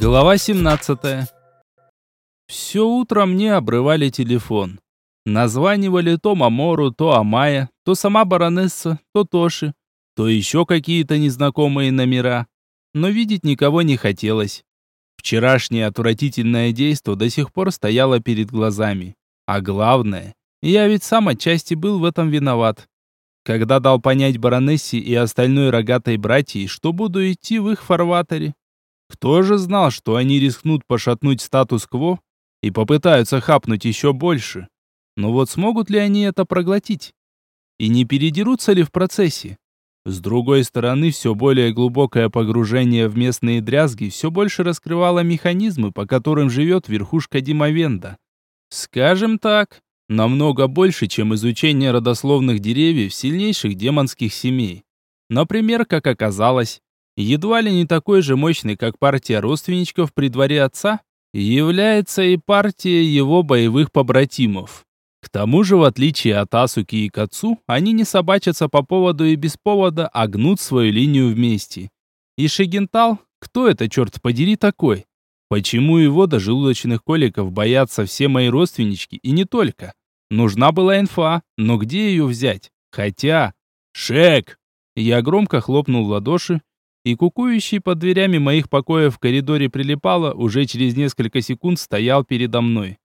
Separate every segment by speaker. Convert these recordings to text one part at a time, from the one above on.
Speaker 1: Глава 17. Все утро мне обрывали телефон. Названивали то Мамору, то Амая, то сама баронесса, то Тоши, то еще какие-то незнакомые номера. Но видеть никого не хотелось. Вчерашнее отвратительное действо до сих пор стояло перед глазами. А главное, я ведь сам отчасти был в этом виноват. Когда дал понять баронессе и остальной рогатой братьей, что буду идти в их фарватере. Кто же знал, что они рискнут пошатнуть статус-кво и попытаются хапнуть еще больше? Но вот смогут ли они это проглотить? И не передерутся ли в процессе? С другой стороны, все более глубокое погружение в местные дрязги все больше раскрывало механизмы, по которым живет верхушка Димовенда. Скажем так, намного больше, чем изучение родословных деревьев сильнейших демонских семей. Например, как оказалось, едва ли не такой же мощной, как партия родственничков при дворе отца, является и партия его боевых побратимов. К тому же, в отличие от Асуки и Кацу, они не собачатся по поводу и без повода, а гнут свою линию вместе. И Шигентал, кто это, черт подери, такой? Почему его до желудочных коликов боятся все мои родственнички и не только? Нужна была инфа, но где ее взять? Хотя... Шек! Я громко хлопнул в ладоши, и кукующий под дверями моих покоев в коридоре прилипало уже через несколько секунд стоял передо мной.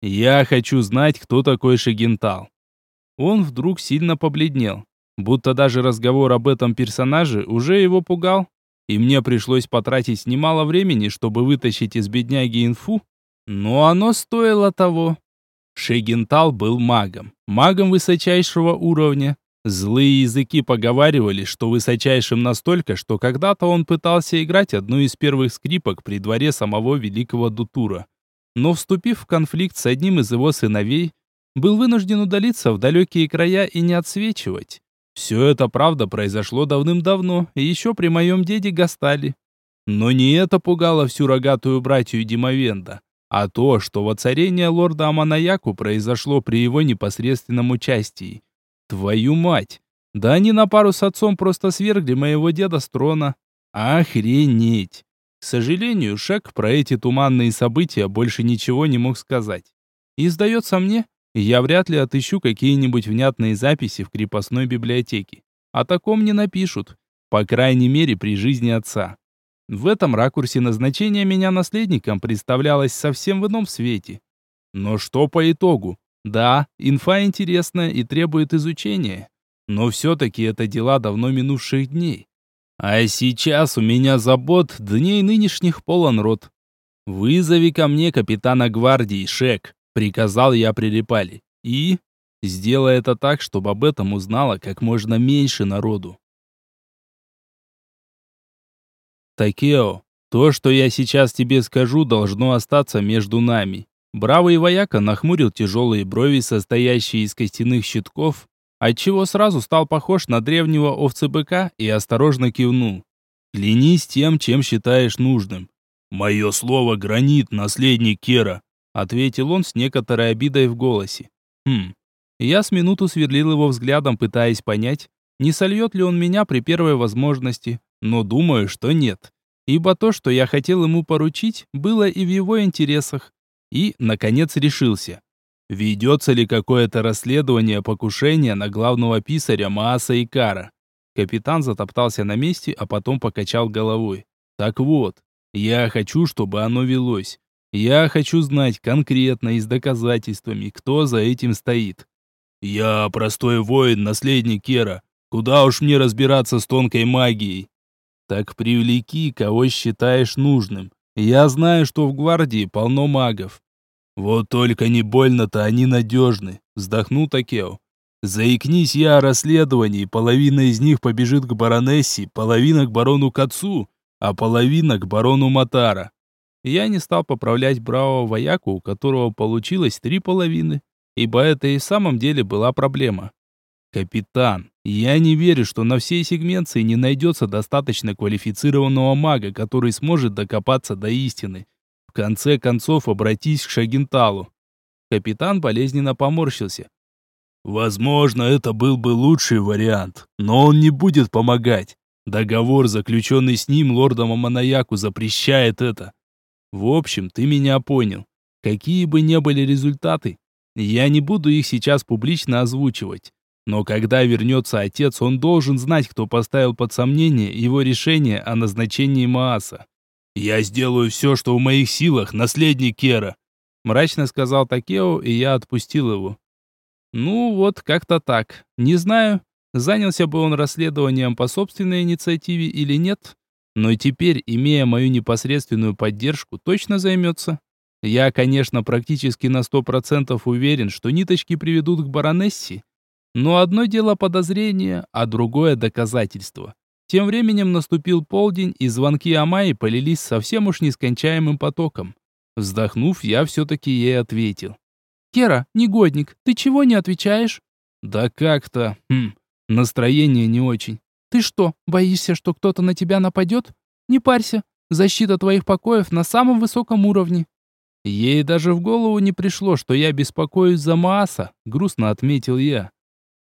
Speaker 1: Я хочу знать, кто такой Шагентал. Он вдруг сильно побледнел, будто даже разговор об этом персонаже уже его пугал, и мне пришлось потратить немало времени, чтобы вытащить из бедняги инфу, но оно стоило того. Шегентал был магом, магом высочайшего уровня. Злые языки поговаривали, что высочайшим настолько, что когда-то он пытался играть одну из первых скрипок при дворе самого великого Дутура но, вступив в конфликт с одним из его сыновей, был вынужден удалиться в далекие края и не отсвечивать. Все это, правда, произошло давным-давно, и еще при моем деде Гастали. Но не это пугало всю рогатую братью Димовенда, а то, что воцарение лорда Аманаяку произошло при его непосредственном участии. Твою мать! Да они на пару с отцом просто свергли моего деда с трона. Охренеть! К сожалению, Шек про эти туманные события больше ничего не мог сказать. И сдается мне, я вряд ли отыщу какие-нибудь внятные записи в крепостной библиотеке. О таком не напишут, по крайней мере при жизни отца. В этом ракурсе назначение меня наследником представлялось совсем в ином свете. Но что по итогу? Да, инфа интересная и требует изучения. Но все-таки это дела давно минувших дней. А сейчас у меня забот дней нынешних полон рот. Вызови ко мне капитана гвардии, Шек, приказал я прилипали. И сделай это так, чтобы об этом узнало как можно меньше народу. Такео, то, что я сейчас тебе скажу, должно остаться между нами. Бравый вояка нахмурил тяжелые брови, состоящие из костяных щитков, отчего сразу стал похож на древнего овцебыка и осторожно кивнул. «Клянись тем, чем считаешь нужным». «Мое слово гранит, наследник Кера», — ответил он с некоторой обидой в голосе. «Хм». Я с минуту сверлил его взглядом, пытаясь понять, не сольет ли он меня при первой возможности, но думаю, что нет. Ибо то, что я хотел ему поручить, было и в его интересах. И, наконец, решился. Ведется ли какое-то расследование покушения на главного писаря Мааса Икара? Капитан затоптался на месте, а потом покачал головой. Так вот, я хочу, чтобы оно велось. Я хочу знать конкретно и с доказательствами, кто за этим стоит. Я простой воин, наследник Кера. Куда уж мне разбираться с тонкой магией? Так привлеки, кого считаешь нужным. Я знаю, что в гвардии полно магов. «Вот только не больно-то они надежны», — вздохнул Такео. «Заикнись я о расследовании, половина из них побежит к баронессе, половина к барону Кацу, а половина к барону Матара». Я не стал поправлять бравого вояку, у которого получилось три половины, ибо это и в самом деле была проблема. «Капитан, я не верю, что на всей сегменции не найдется достаточно квалифицированного мага, который сможет докопаться до истины конце концов обратись к Шагенталу. Капитан болезненно поморщился. Возможно, это был бы лучший вариант, но он не будет помогать. Договор, заключенный с ним, лордом Аманаяку, запрещает это. В общем, ты меня понял. Какие бы ни были результаты, я не буду их сейчас публично озвучивать. Но когда вернется отец, он должен знать, кто поставил под сомнение его решение о назначении Мааса. «Я сделаю все, что в моих силах, наследник Кера», мрачно сказал Такео, и я отпустил его. Ну вот, как-то так. Не знаю, занялся бы он расследованием по собственной инициативе или нет, но теперь, имея мою непосредственную поддержку, точно займется. Я, конечно, практически на сто процентов уверен, что ниточки приведут к баронессе, но одно дело подозрение, а другое доказательство. Тем временем наступил полдень, и звонки Амайи полились совсем уж нескончаемым потоком. Вздохнув, я все-таки ей ответил. «Кера, негодник, ты чего не отвечаешь?» «Да как-то... Хм, настроение не очень». «Ты что, боишься, что кто-то на тебя нападет? Не парься, защита твоих покоев на самом высоком уровне». Ей даже в голову не пришло, что я беспокоюсь за Мааса, грустно отметил я.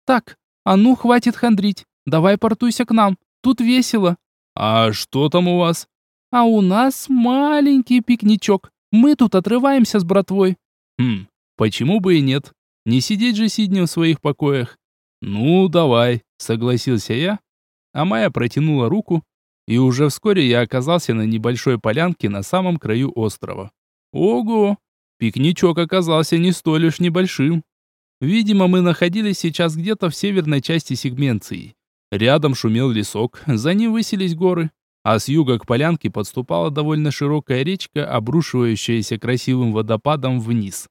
Speaker 1: «Так, а ну хватит хандрить, давай портуйся к нам, тут весело». «А что там у вас?» «А у нас маленький пикничок, мы тут отрываемся с братвой». «Хм, Почему бы и нет? Не сидеть же сиднем в своих покоях. Ну, давай, согласился я. А Майя протянула руку, и уже вскоре я оказался на небольшой полянке на самом краю острова. Ого! Пикничок оказался не столь уж небольшим. Видимо, мы находились сейчас где-то в северной части сегменции. Рядом шумел лесок, за ним высились горы, а с юга к полянке подступала довольно широкая речка, обрушивающаяся красивым водопадом вниз.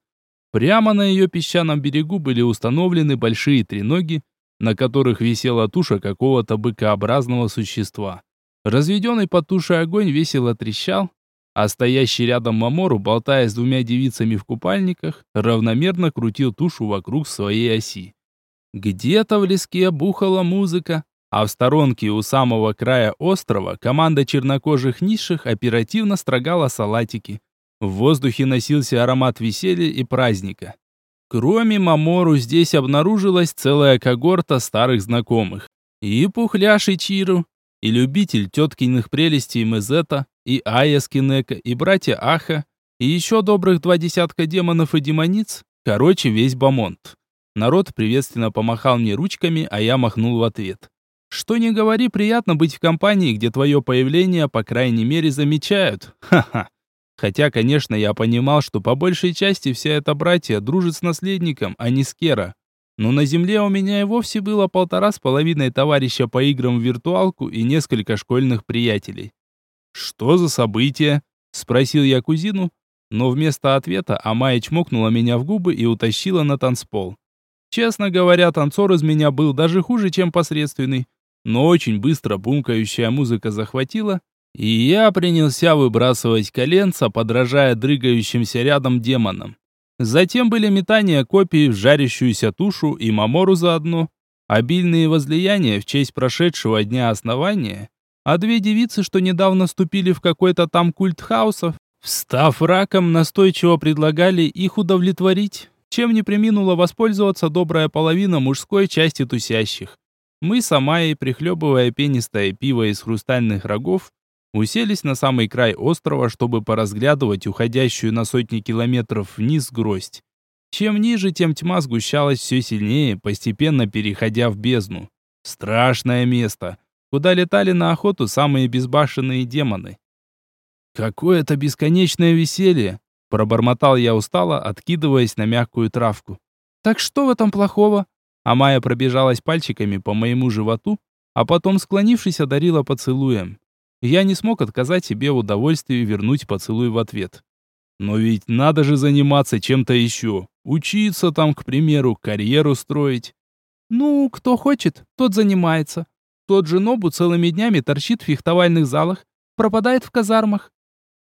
Speaker 1: Прямо на ее песчаном берегу были установлены большие треноги, на которых висела туша какого-то быкообразного существа. Разведенный под тушей огонь весело трещал, а стоящий рядом Мамору, болтая с двумя девицами в купальниках, равномерно крутил тушу вокруг своей оси. Где-то в леске бухала музыка, а в сторонке у самого края острова команда чернокожих низших оперативно строгала салатики. В воздухе носился аромат веселья и праздника. Кроме Мамору здесь обнаружилась целая когорта старых знакомых. И Пухляш Чиру, и любитель теткиных прелестей Мезета, и Ая Скинека, и братья Аха, и еще добрых два десятка демонов и демониц, короче, весь Бамонт. Народ приветственно помахал мне ручками, а я махнул в ответ. Что не говори, приятно быть в компании, где твое появление, по крайней мере, замечают. Ха-ха. Хотя, конечно, я понимал, что по большей части вся эта братья дружит с наследником, а не с Кера. Но на земле у меня и вовсе было полтора с половиной товарища по играм в виртуалку и несколько школьных приятелей. «Что за событие?» – спросил я кузину, но вместо ответа Амая чмокнула меня в губы и утащила на танцпол. Честно говоря, танцор из меня был даже хуже, чем посредственный, но очень быстро бумкающая музыка захватила, и я принялся выбрасывать коленца, подражая дрыгающимся рядом демонам. Затем были метания копий в жарящуюся тушу и мамору заодно, обильные возлияния в честь прошедшего дня основания, а две девицы, что недавно вступили в какой-то там культ хаусов, встав раком, настойчиво предлагали их удовлетворить, чем не приминула воспользоваться добрая половина мужской части тусящих. Мы с Амайей, прихлебывая пенистое пиво из хрустальных рогов, уселись на самый край острова, чтобы поразглядывать уходящую на сотни километров вниз гроздь. Чем ниже, тем тьма сгущалась все сильнее, постепенно переходя в бездну. Страшное место, куда летали на охоту самые безбашенные демоны. «Какое-то бесконечное веселье!» – пробормотал я устало, откидываясь на мягкую травку. «Так что в этом плохого?» А Майя пробежалась пальчиками по моему животу, а потом, склонившись, одарила поцелуем. Я не смог отказать себе в удовольствии вернуть поцелуй в ответ. Но ведь надо же заниматься чем-то еще. Учиться там, к примеру, карьеру строить. Ну, кто хочет, тот занимается. Тот же Нобу целыми днями торчит в фехтовальных залах, пропадает в казармах.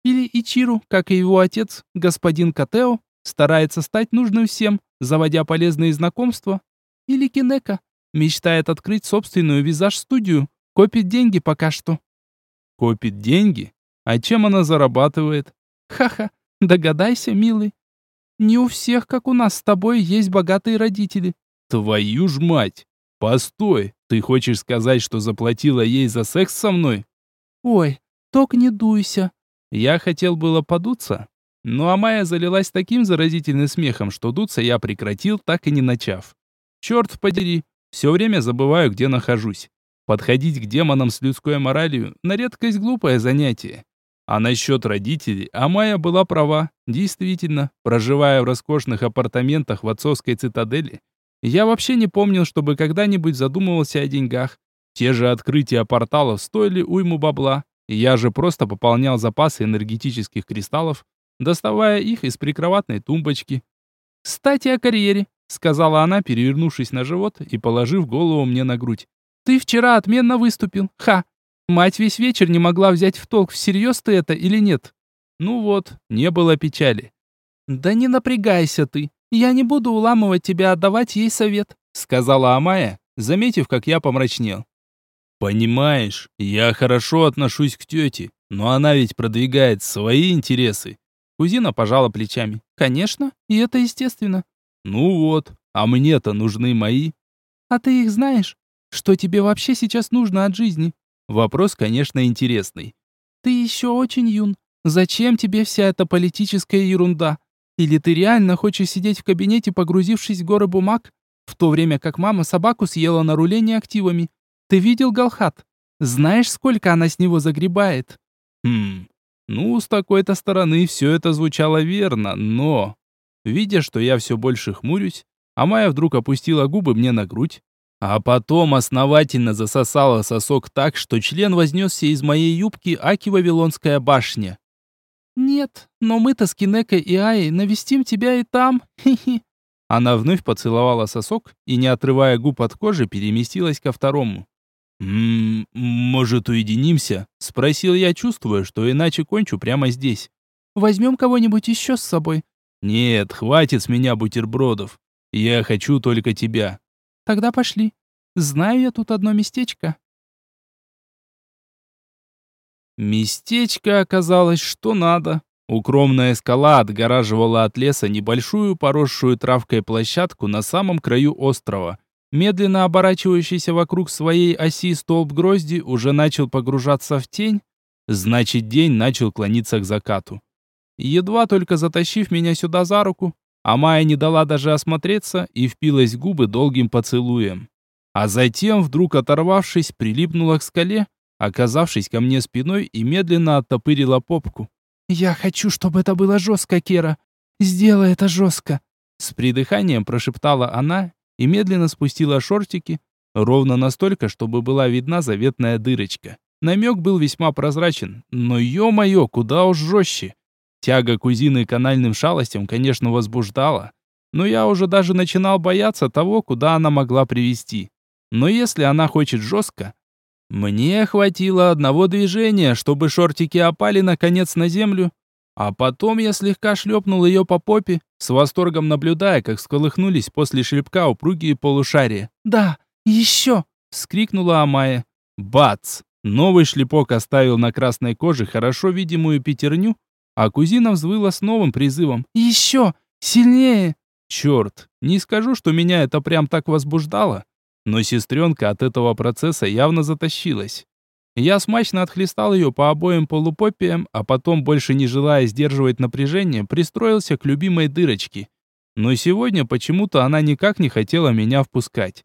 Speaker 1: Или Ичиру, как и его отец, господин Катео, старается стать нужным всем, заводя полезные знакомства. Или Кинека, мечтает открыть собственную визаж-студию, копит деньги пока что. Копит деньги? А чем она зарабатывает? Ха-ха, догадайся, милый. Не у всех, как у нас с тобой, есть богатые родители. Твою ж мать! Постой, ты хочешь сказать, что заплатила ей за секс со мной? Ой, только не дуйся. Я хотел было подуться, но Амая залилась таким заразительным смехом, что дуться я прекратил, так и не начав. Черт подери, все время забываю, где нахожусь. Подходить к демонам с людской моралью – на редкость глупое занятие. А насчет родителей, Амая была права. Действительно, проживая в роскошных апартаментах в отцовской цитадели, я вообще не помнил, чтобы когда-нибудь задумывался о деньгах. Те же открытия порталов стоили уйму бабла. Я же просто пополнял запасы энергетических кристаллов, доставая их из прикроватной тумбочки. «Кстати, о карьере», — сказала она, перевернувшись на живот и положив голову мне на грудь. «Ты вчера отменно выступил. Ха! Мать весь вечер не могла взять в толк, всерьез ты это или нет. Ну вот, не было печали. «Да не напрягайся ты. Я не буду уламывать тебя отдавать ей совет», сказала Амая, заметив, как я помрачнел. «Понимаешь, я хорошо отношусь к тете, но она ведь продвигает свои интересы». Кузина пожала плечами. «Конечно, и это естественно». «Ну вот, а мне-то нужны мои». «А ты их знаешь? Что тебе вообще сейчас нужно от жизни?» Вопрос, конечно, интересный. Ты еще очень юн. Зачем тебе вся эта политическая ерунда? Или ты реально хочешь сидеть в кабинете, погрузившись в горы бумаг, в то время как мама собаку съела на рулении активами? Ты видел Галхат? Знаешь, сколько она с него загребает? Хм. Ну, с такой-то стороны все это звучало верно, но видя, что я все больше хмурюсь, а Майя вдруг опустила губы мне на грудь, а потом основательно засосала сосок так, что член вознесся из моей юбки Аки Вавилонская башня. «Нет, но мы-то с Кинекой и Аей навестим тебя и там, хи-хи». Она вновь поцеловала сосок и, не отрывая губ от кожи, переместилась ко второму. «Ммм, может, уединимся?» — спросил я, чувствуя, что иначе кончу прямо здесь. «Возьмем кого-нибудь еще с собой?» «Нет, хватит с меня бутербродов. Я хочу только тебя». Тогда пошли. Знаю я тут одно местечко. Местечко оказалось что надо. Укромная скала отгораживала от леса небольшую поросшую травкой площадку на самом краю острова. Медленно оборачивающийся вокруг своей оси столб грозди уже начал погружаться в тень, значит день начал клониться к закату. Едва только затащив меня сюда за руку, а Майя не дала даже осмотреться и впилась в губы долгим поцелуем. А затем, вдруг оторвавшись, прилипнула к скале, оказавшись ко мне спиной и медленно оттопырила попку. «Я хочу, чтобы это было жестко, Кера. Сделай это жестко!» С придыханием прошептала она и медленно спустила шортики, ровно настолько, чтобы была видна заветная дырочка. Намек был весьма прозрачен, но ё-моё, куда уж жестче. Тяга кузины к анальным шалостям, конечно, возбуждала, но я уже даже начинал бояться того, куда она могла привести. Но если она хочет жестко... Мне хватило одного движения, чтобы шортики опали наконец на землю, а потом я слегка шлепнул ее по попе, с восторгом наблюдая, как сколыхнулись после шлепка упругие полушария. «Да, еще!» — вскрикнула Амая. Бац! Новый шлепок оставил на красной коже хорошо видимую пятерню, а кузина взвыла с новым призывом. «Еще! Сильнее!» Черт, не скажу, что меня это прям так возбуждало, но сестренка от этого процесса явно затащилась. Я смачно отхлестал ее по обоим полупопиям, а потом, больше не желая сдерживать напряжение, пристроился к любимой дырочке. Но сегодня почему-то она никак не хотела меня впускать.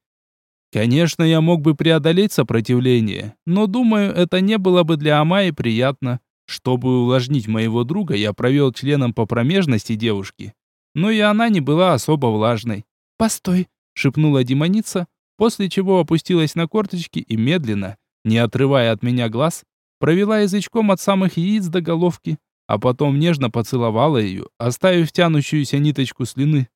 Speaker 1: Конечно, я мог бы преодолеть сопротивление, но думаю, это не было бы для Амаи приятно. Чтобы увлажнить моего друга, я провел членом по промежности девушки. Но и она не была особо влажной. «Постой!» — шепнула демоница, после чего опустилась на корточки и медленно, не отрывая от меня глаз, провела язычком от самых яиц до головки, а потом нежно поцеловала ее, оставив тянущуюся ниточку слюны,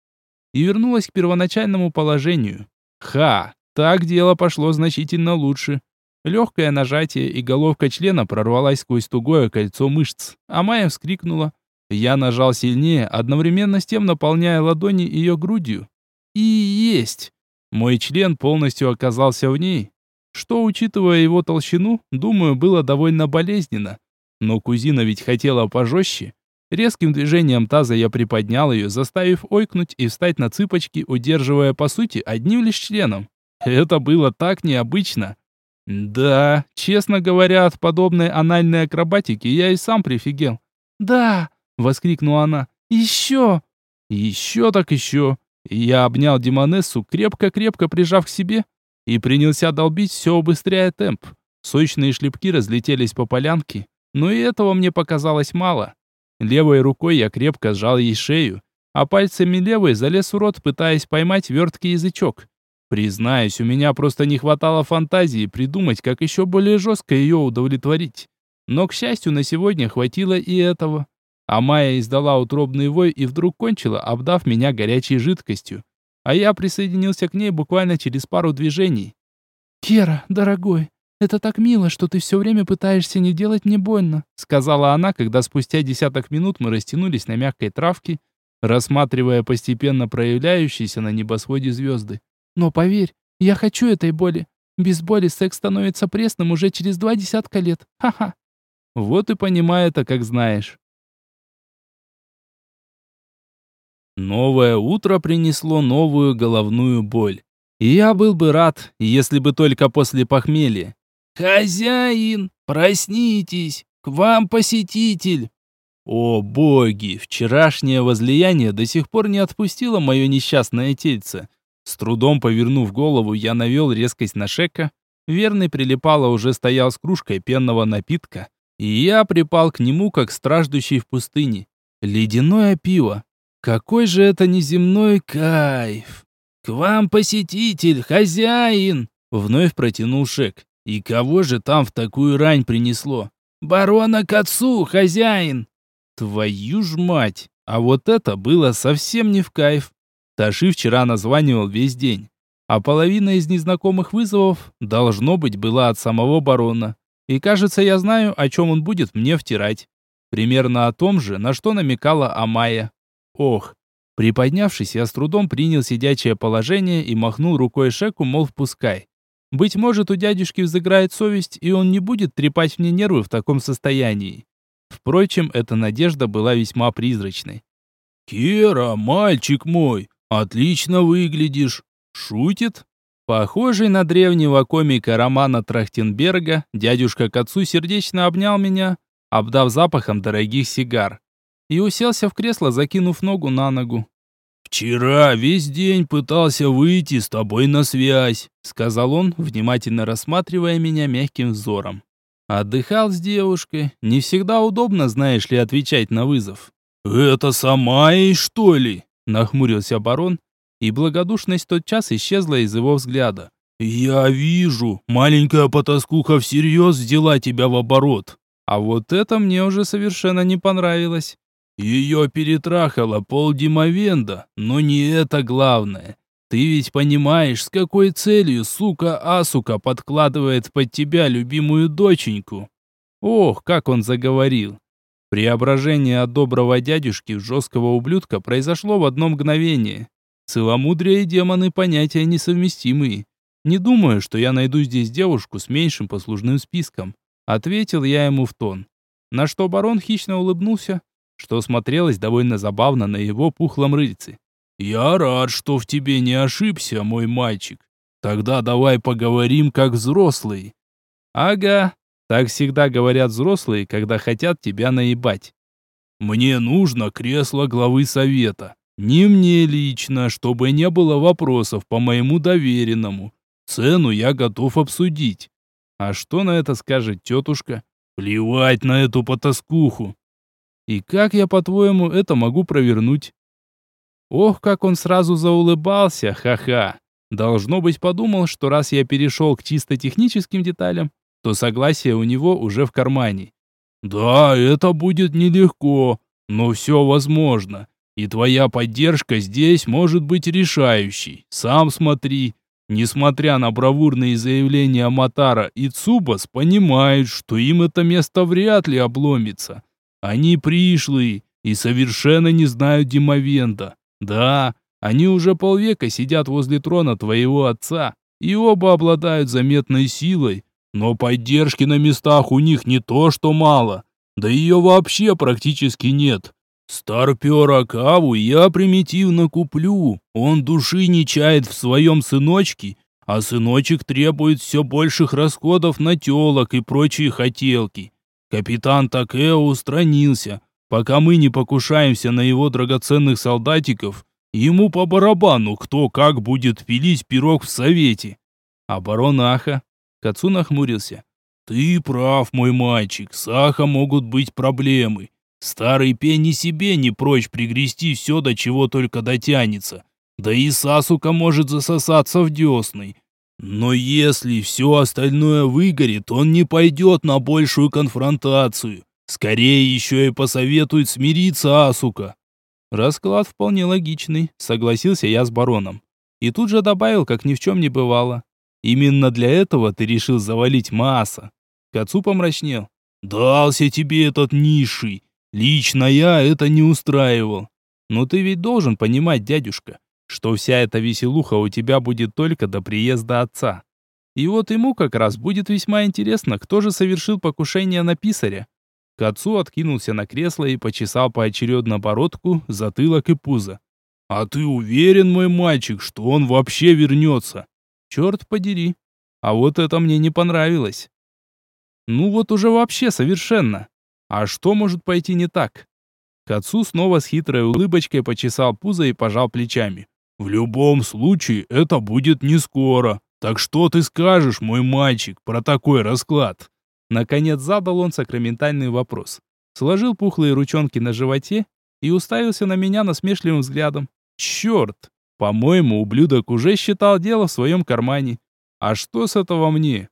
Speaker 1: и вернулась к первоначальному положению. Ха! Так дело пошло значительно лучше. Легкое нажатие, и головка члена прорвалась сквозь тугое кольцо мышц. А Майя вскрикнула. Я нажал сильнее, одновременно с тем наполняя ладони ее грудью. И есть! Мой член полностью оказался в ней, что, учитывая его толщину, думаю, было довольно болезненно. Но кузина ведь хотела пожестче. Резким движением таза я приподнял ее, заставив ойкнуть и встать на цыпочки, удерживая, по сути, одним лишь членом. Это было так необычно. Да, честно говоря, от подобной анальной акробатики я и сам прифигел. «Да!» — воскликнула она. «Еще!» «Еще так еще!» Я обнял Демонессу, крепко-крепко прижав к себе, и принялся долбить, все убыстряя темп. Сочные шлепки разлетелись по полянке, но и этого мне показалось мало. Левой рукой я крепко сжал ей шею, а пальцами левой залез в рот, пытаясь поймать верткий язычок. Признаюсь, у меня просто не хватало фантазии придумать, как еще более жестко ее удовлетворить. Но, к счастью, на сегодня хватило и этого. А Майя издала утробный вой и вдруг кончила, обдав меня горячей жидкостью. А я присоединился к ней буквально через пару движений. «Кера, дорогой, это так мило, что ты все время пытаешься не делать мне больно», сказала она, когда спустя десяток минут мы растянулись на мягкой травке, рассматривая постепенно проявляющиеся на небосводе звезды. «Но поверь, я хочу этой боли. Без боли секс становится пресным уже через два десятка лет. Ха-ха». Вот и понимаю это, как знаешь. Новое утро принесло новую головную боль. И я был бы рад, если бы только после похмелья. «Хозяин, проснитесь! К вам посетитель!» О боги, вчерашнее возлияние до сих пор не отпустило мое несчастное тельце. С трудом повернув голову, я навел резкость на Шека. Верный прилипало уже стоял с кружкой пенного напитка, и я припал к нему, как страждущий в пустыне. Ледяное пиво. Какой же это неземной кайф! К вам посетитель, хозяин! Вновь протянул Шек. И кого же там в такую рань принесло? Барона к отцу, хозяин! Твою ж мать! А вот это было совсем не в кайф. Таши вчера названивал весь день. А половина из незнакомых вызовов, должно быть, была от самого барона. И кажется, я знаю, о чем он будет мне втирать. Примерно о том же, на что намекала Амая. Ох, приподнявшись, я с трудом принял сидячее положение и махнул рукой Шеку, мол, впускай. Быть может, у дядюшки взыграет совесть, и он не будет трепать мне нервы в таком состоянии. Впрочем, эта надежда была весьма призрачной. «Кера, мальчик мой, отлично выглядишь!» Шутит? Похожий на древнего комика Романа Трахтенберга, дядюшка к отцу сердечно обнял меня, обдав запахом дорогих сигар и уселся в кресло, закинув ногу на ногу. «Вчера весь день пытался выйти с тобой на связь», сказал он, внимательно рассматривая меня мягким взором. Отдыхал с девушкой. Не всегда удобно, знаешь ли, отвечать на вызов. «Это сама и что ли?» Нахмурился барон, и благодушность тотчас исчезла из его взгляда. «Я вижу, маленькая потаскуха всерьез взяла тебя в оборот». А вот это мне уже совершенно не понравилось. Ее перетрахало полдимовенда, но не это главное. Ты ведь понимаешь, с какой целью сука-асука подкладывает под тебя любимую доченьку? Ох, как он заговорил. Преображение от доброго дядюшки в жесткого ублюдка произошло в одно мгновение. Целомудрие и демоны понятия несовместимые. Не думаю, что я найду здесь девушку с меньшим послужным списком. Ответил я ему в тон. На что барон хищно улыбнулся, что смотрелось довольно забавно на его пухлом рыльце. «Я рад, что в тебе не ошибся, мой мальчик. Тогда давай поговорим как взрослые». «Ага, так всегда говорят взрослые, когда хотят тебя наебать». «Мне нужно кресло главы совета. Не мне лично, чтобы не было вопросов по моему доверенному. Цену я готов обсудить». «А что на это скажет тетушка?» «Плевать на эту потаскуху. И как я, по-твоему, это могу провернуть? Ох, как он сразу заулыбался, ха-ха. Должно быть, подумал, что раз я перешел к чисто техническим деталям, то согласие у него уже в кармане. Да, это будет нелегко, но все возможно. И твоя поддержка здесь может быть решающей. Сам смотри. Несмотря на бравурные заявления Матара и Цубас понимают, что им это место вряд ли обломится. Они пришлые и совершенно не знают Димовента. Да, они уже полвека сидят возле трона твоего отца, и оба обладают заметной силой, но поддержки на местах у них не то что мало, да ее вообще практически нет. Старпера Каву я примитивно куплю, он души не чает в своем сыночке, а сыночек требует все больших расходов на телок и прочие хотелки. Капитан Такео устранился, Пока мы не покушаемся на его драгоценных солдатиков, ему по барабану, кто как будет пилить пирог в совете. А барон Аха? Кацу нахмурился. Ты прав, мой мальчик, с Аха могут быть проблемы. Старый пень и себе не прочь пригрести все, до чего только дотянется. Да и Сасука может засосаться в десны. Но если все остальное выгорит, он не пойдет на большую конфронтацию. Скорее еще и посоветует смириться Асука. Расклад вполне логичный, согласился я с бароном. И тут же добавил, как ни в чем не бывало. Именно для этого ты решил завалить Мааса. Кацу помрачнел. Дался тебе этот низший. Лично я это не устраивал. Но ты ведь должен понимать, дядюшка, что вся эта веселуха у тебя будет только до приезда отца. И вот ему как раз будет весьма интересно, кто же совершил покушение на писаря. К отцу откинулся на кресло и почесал поочередно бородку, затылок и пузо. «А ты уверен, мой мальчик, что он вообще вернется?» «Черт подери! А вот это мне не понравилось!» «Ну вот уже вообще совершенно! А что может пойти не так?» К отцу снова с хитрой улыбочкой почесал пузо и пожал плечами. В любом случае, это будет не скоро. Так что ты скажешь, мой мальчик, про такой расклад? Наконец задал он сакраментальный вопрос. Сложил пухлые ручонки на животе и уставился на меня насмешливым взглядом. Черт! По-моему, ублюдок уже считал дело в своем кармане. А что с этого мне?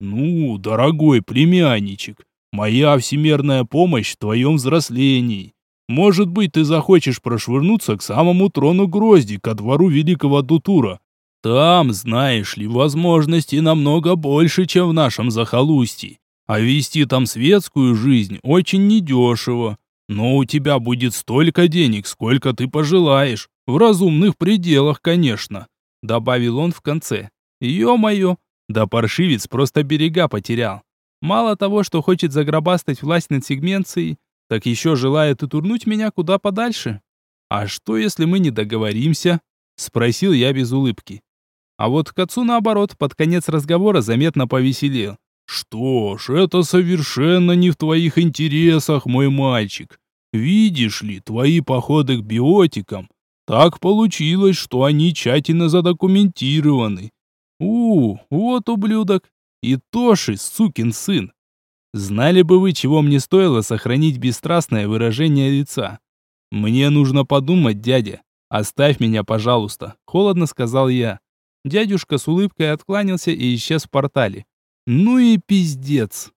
Speaker 1: Ну, дорогой племянничек, моя всемерная помощь в твоем взрослении. Может быть, ты захочешь прошвырнуться к самому трону Грозди, ко двору великого Дутура. Там, знаешь ли, возможностей намного больше, чем в нашем захолустье. А вести там светскую жизнь очень недешево. Но у тебя будет столько денег, сколько ты пожелаешь. В разумных пределах, конечно. Добавил он в конце. Ё-моё, да паршивец просто берега потерял. Мало того, что хочет загробастать власть над сегменцией, так еще желает и турнуть меня куда подальше. А что, если мы не договоримся? Спросил я без улыбки. А вот к отцу, наоборот, под конец разговора заметно повеселел. «Что ж, это совершенно не в твоих интересах, мой мальчик. Видишь ли, твои походы к биотикам так получилось, что они тщательно задокументированы. У, вот ублюдок. И Тоши, сукин сын, Знали бы вы, чего мне стоило сохранить бесстрастное выражение лица. Мне нужно подумать, дядя. Оставь меня, пожалуйста, холодно сказал я. Дядюшка с улыбкой откланялся и исчез в портале. Ну и пиздец.